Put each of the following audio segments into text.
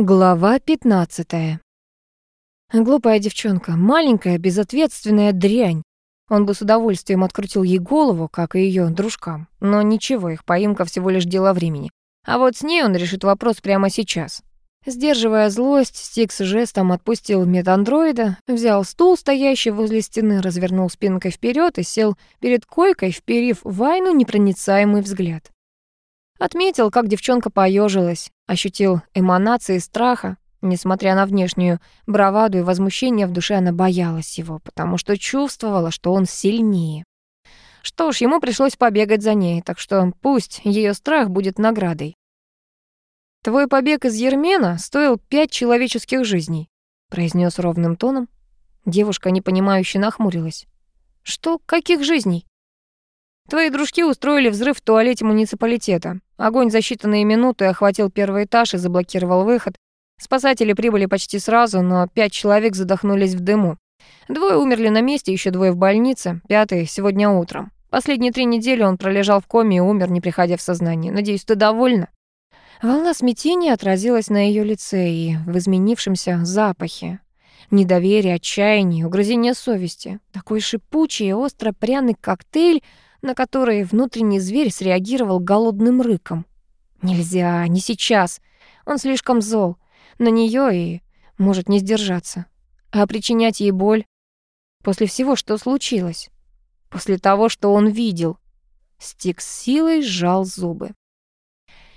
Глава 15. Глупая девчонка, маленькая, безответственная дрянь. Он бы с удовольствием открутил ей голову, как и ее дружкам. Но ничего, их поимка всего лишь дело времени. А вот с ней он решит вопрос прямо сейчас. Сдерживая злость, Стикс жестом отпустил медандроида, взял стул, стоящий возле стены, развернул спинкой вперед и сел перед койкой, вперив в Айну непроницаемый взгляд. Отметил, как девчонка поежилась, ощутил эманации страха. Несмотря на внешнюю браваду и возмущение, в душе она боялась его, потому что чувствовала, что он сильнее. Что ж, ему пришлось побегать за ней, так что пусть ее страх будет наградой. «Твой побег из Ермена стоил пять человеческих жизней», произнес ровным тоном. Девушка непонимающе нахмурилась. «Что? Каких жизней?» Твои дружки устроили взрыв в туалете муниципалитета. Огонь за считанные минуты охватил первый этаж и заблокировал выход. Спасатели прибыли почти сразу, но пять человек задохнулись в дыму. Двое умерли на месте, еще двое в больнице, пятый сегодня утром. Последние три недели он пролежал в коме и умер, не приходя в сознание. Надеюсь, ты довольна?» Волна смятения отразилась на ее лице и в изменившемся запахе. Недоверие, отчаяние, угрызение совести. Такой шипучий и остро-пряный коктейль — на которые внутренний зверь среагировал голодным рыком. Нельзя, не сейчас. Он слишком зол. На нее и может не сдержаться. А причинять ей боль после всего, что случилось. После того, что он видел. Стик с силой сжал зубы.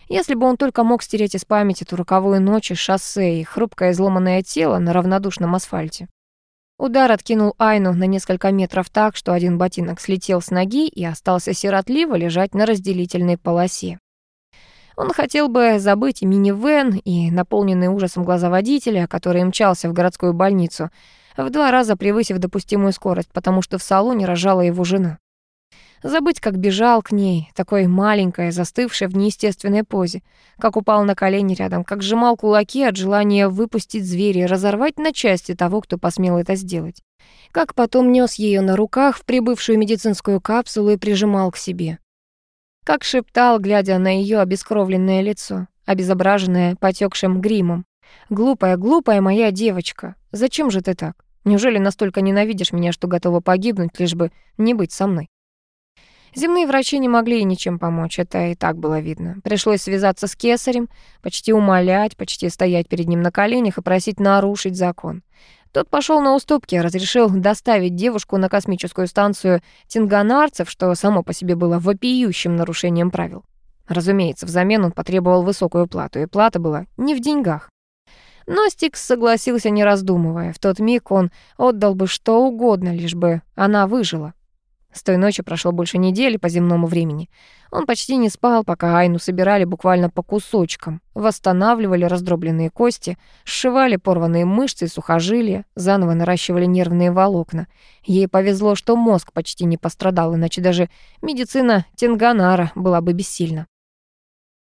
Если бы он только мог стереть из памяти ту роковую ночь, шоссе и хрупкое изломанное тело на равнодушном асфальте. Удар откинул Айну на несколько метров так, что один ботинок слетел с ноги и остался сиротливо лежать на разделительной полосе. Он хотел бы забыть минивэн и наполненный ужасом глаза водителя, который мчался в городскую больницу, в два раза превысив допустимую скорость, потому что в салоне рожала его жена. Забыть, как бежал к ней, такой маленькой, застывшей в неестественной позе, как упал на колени рядом, как сжимал кулаки от желания выпустить зверя разорвать на части того, кто посмел это сделать. Как потом нес ее на руках в прибывшую медицинскую капсулу и прижимал к себе. Как шептал, глядя на ее обескровленное лицо, обезображенное потекшим гримом. «Глупая, глупая моя девочка, зачем же ты так? Неужели настолько ненавидишь меня, что готова погибнуть, лишь бы не быть со мной?» Земные врачи не могли ей ничем помочь, это и так было видно. Пришлось связаться с кесарем, почти умолять, почти стоять перед ним на коленях и просить нарушить закон. Тот пошел на уступки, разрешил доставить девушку на космическую станцию тинганарцев, что само по себе было вопиющим нарушением правил. Разумеется, взамен он потребовал высокую плату, и плата была не в деньгах. Но Стикс согласился, не раздумывая. В тот миг он отдал бы что угодно, лишь бы она выжила. С той ночи прошло больше недели по земному времени. Он почти не спал, пока Айну собирали буквально по кусочкам, восстанавливали раздробленные кости, сшивали порванные мышцы и сухожилия, заново наращивали нервные волокна. Ей повезло, что мозг почти не пострадал, иначе даже медицина Тенганара была бы бессильна.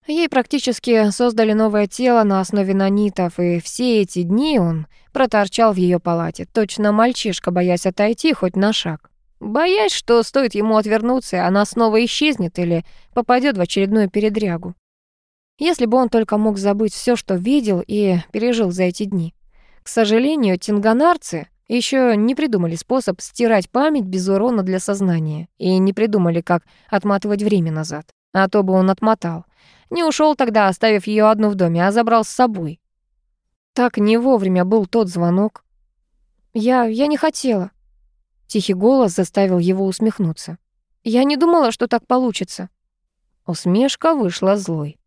Ей практически создали новое тело на основе нанитов, и все эти дни он проторчал в ее палате, точно мальчишка, боясь отойти хоть на шаг боясь, что стоит ему отвернуться, она снова исчезнет или попадет в очередную передрягу. Если бы он только мог забыть все, что видел и пережил за эти дни. К сожалению, тинганарцы еще не придумали способ стирать память без урона для сознания и не придумали, как отматывать время назад. А то бы он отмотал. Не ушел тогда, оставив ее одну в доме, а забрал с собой. Так не вовремя был тот звонок. Я... я не хотела. Тихий голос заставил его усмехнуться. «Я не думала, что так получится». Усмешка вышла злой.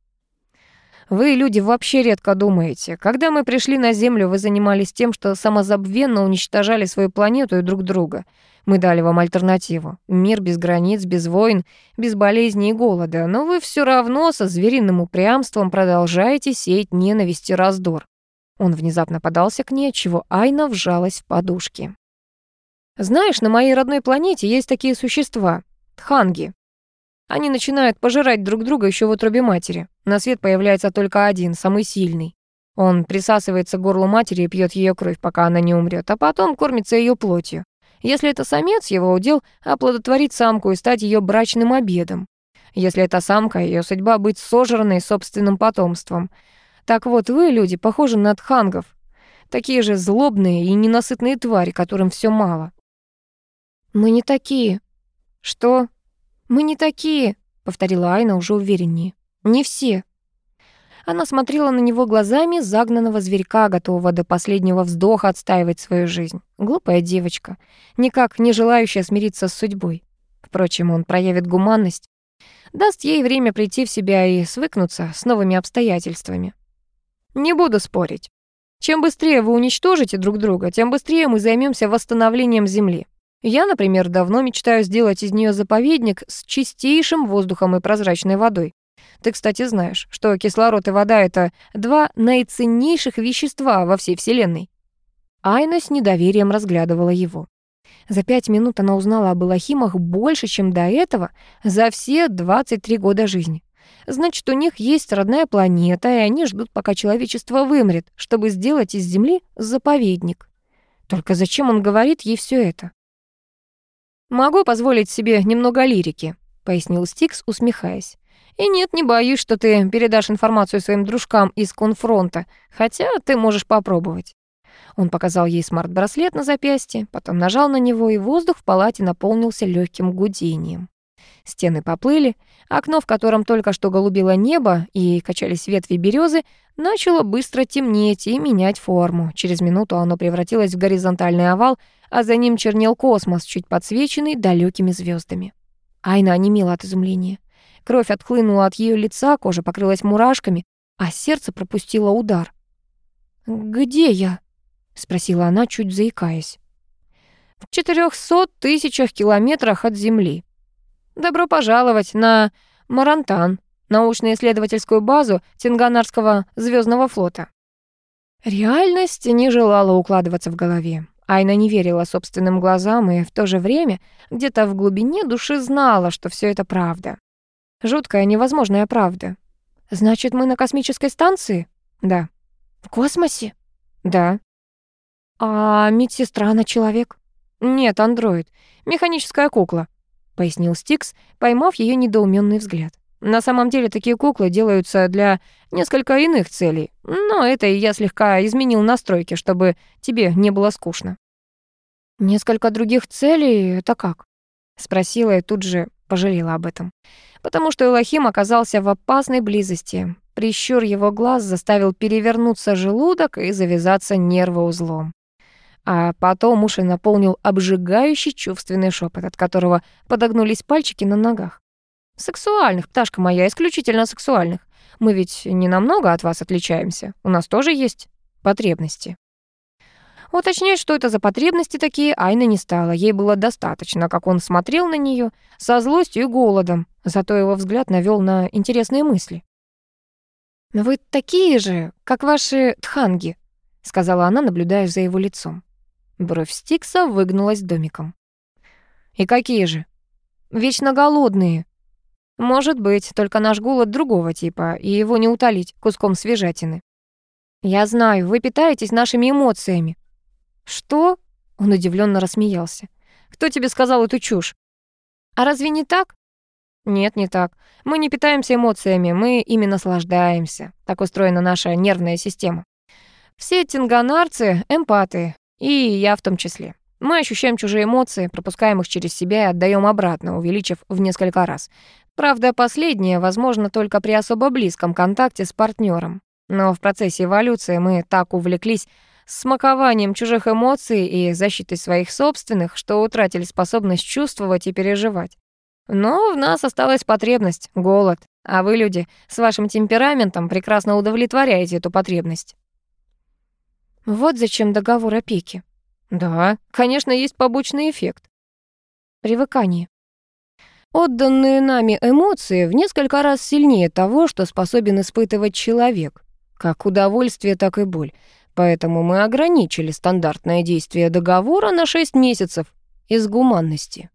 «Вы, люди, вообще редко думаете. Когда мы пришли на Землю, вы занимались тем, что самозабвенно уничтожали свою планету и друг друга. Мы дали вам альтернативу. Мир без границ, без войн, без болезней и голода. Но вы все равно со звериным упрямством продолжаете сеять ненависть и раздор». Он внезапно подался к ней, чего Айна вжалась в подушки. Знаешь, на моей родной планете есть такие существа — тханги. Они начинают пожирать друг друга еще в утробе матери. На свет появляется только один, самый сильный. Он присасывается к горлу матери и пьет ее кровь, пока она не умрет, а потом кормится ее плотью. Если это самец, его удел оплодотворить самку и стать ее брачным обедом. Если это самка, ее судьба быть сожранной собственным потомством. Так вот, вы, люди, похожи на тхангов. Такие же злобные и ненасытные твари, которым все мало. Мы не такие. Что? Мы не такие, повторила Айна уже увереннее. Не все. Она смотрела на него глазами загнанного зверька, готового до последнего вздоха отстаивать свою жизнь. Глупая девочка, никак не желающая смириться с судьбой. Впрочем, он проявит гуманность, даст ей время прийти в себя и свыкнуться с новыми обстоятельствами. Не буду спорить. Чем быстрее вы уничтожите друг друга, тем быстрее мы займемся восстановлением Земли. Я, например, давно мечтаю сделать из нее заповедник с чистейшим воздухом и прозрачной водой. Ты, кстати, знаешь, что кислород и вода — это два наиценнейших вещества во всей Вселенной. Айна с недоверием разглядывала его. За пять минут она узнала об Элохимах больше, чем до этого за все 23 года жизни. Значит, у них есть родная планета, и они ждут, пока человечество вымрет, чтобы сделать из Земли заповедник. Только зачем он говорит ей все это? «Могу позволить себе немного лирики», — пояснил Стикс, усмехаясь. И нет, не боюсь, что ты передашь информацию своим дружкам из конфронта, хотя ты можешь попробовать. Он показал ей смарт-браслет на запястье, потом нажал на него, и воздух в палате наполнился легким гудением. Стены поплыли, окно, в котором только что голубило небо и качались ветви березы, начало быстро темнеть и менять форму. Через минуту оно превратилось в горизонтальный овал, а за ним чернел космос, чуть подсвеченный далекими звездами. Айна онемела от изумления. Кровь отхлынула от ее лица, кожа покрылась мурашками, а сердце пропустило удар. «Где я?» — спросила она, чуть заикаясь. «В четырехсот тысячах километрах от Земли. Добро пожаловать на Марантан, научно-исследовательскую базу Тинганарского звездного флота». Реальность не желала укладываться в голове. Айна не верила собственным глазам и в то же время где-то в глубине души знала, что все это правда. Жуткая, невозможная правда. Значит, мы на космической станции? Да. В космосе? Да. А медсестра она человек? Нет, андроид. Механическая кукла, пояснил Стикс, поймав ее недоуменный взгляд. На самом деле такие куклы делаются для несколько иных целей, но это я слегка изменил настройки, чтобы тебе не было скучно. «Несколько других целей — это как?» — спросила и тут же пожалела об этом потому что Элохим оказался в опасной близости. Прищур его глаз заставил перевернуться желудок и завязаться нервоузлом. А потом уши наполнил обжигающий чувственный шепот, от которого подогнулись пальчики на ногах. «Сексуальных, пташка моя, исключительно сексуальных. Мы ведь не намного от вас отличаемся. У нас тоже есть потребности». Уточнять, что это за потребности такие, Айна не стала. Ей было достаточно, как он смотрел на нее со злостью и голодом. Зато его взгляд навел на интересные мысли. «Вы такие же, как ваши тханги», — сказала она, наблюдая за его лицом. Бровь Стикса выгнулась домиком. «И какие же?» «Вечно голодные». «Может быть, только наш голод другого типа, и его не утолить куском свежатины». «Я знаю, вы питаетесь нашими эмоциями», «Что?» — он удивленно рассмеялся. «Кто тебе сказал эту чушь?» «А разве не так?» «Нет, не так. Мы не питаемся эмоциями, мы ими наслаждаемся. Так устроена наша нервная система. Все тинганарцы — эмпаты, и я в том числе. Мы ощущаем чужие эмоции, пропускаем их через себя и отдаем обратно, увеличив в несколько раз. Правда, последнее возможно только при особо близком контакте с партнером. Но в процессе эволюции мы так увлеклись смакованием чужих эмоций и защитой своих собственных, что утратили способность чувствовать и переживать. Но в нас осталась потребность, голод, а вы, люди, с вашим темпераментом прекрасно удовлетворяете эту потребность. Вот зачем договор опеки. Да, конечно, есть побочный эффект. Привыкание. Отданные нами эмоции в несколько раз сильнее того, что способен испытывать человек. Как удовольствие, так и боль. Поэтому мы ограничили стандартное действие договора на 6 месяцев из гуманности.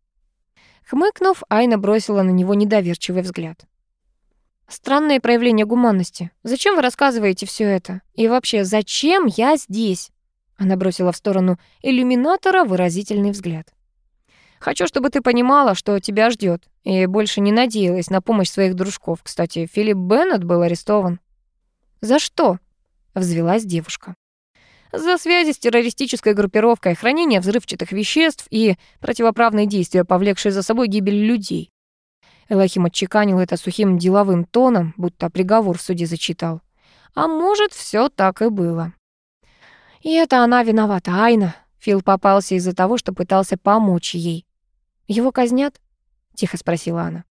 Хмыкнув, Айна бросила на него недоверчивый взгляд. «Странное проявление гуманности. Зачем вы рассказываете все это? И вообще, зачем я здесь?» Она бросила в сторону иллюминатора выразительный взгляд. «Хочу, чтобы ты понимала, что тебя ждет, и больше не надеялась на помощь своих дружков. Кстати, Филипп Беннет был арестован». «За что?» — взвелась девушка. «За связи с террористической группировкой, хранение взрывчатых веществ и противоправные действия, повлекшие за собой гибель людей». Элохим отчеканил это сухим деловым тоном, будто приговор в суде зачитал. А может, все так и было. И это она виновата, Айна. Фил попался из-за того, что пытался помочь ей. «Его казнят?» — тихо спросила она.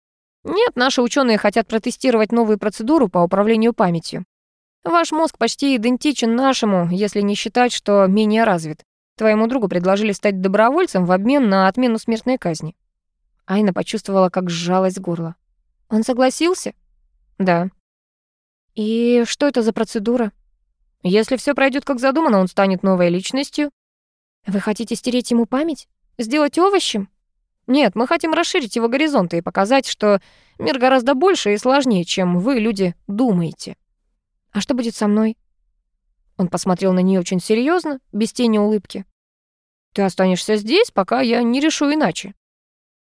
«Нет, наши ученые хотят протестировать новую процедуру по управлению памятью. Ваш мозг почти идентичен нашему, если не считать, что менее развит. Твоему другу предложили стать добровольцем в обмен на отмену смертной казни». Айна почувствовала, как сжалось горло. «Он согласился?» «Да». «И что это за процедура?» «Если все пройдет как задумано, он станет новой личностью». «Вы хотите стереть ему память? Сделать овощем?» Нет, мы хотим расширить его горизонты и показать, что мир гораздо больше и сложнее, чем вы, люди, думаете. А что будет со мной? Он посмотрел на нее очень серьезно, без тени улыбки. Ты останешься здесь, пока я не решу иначе.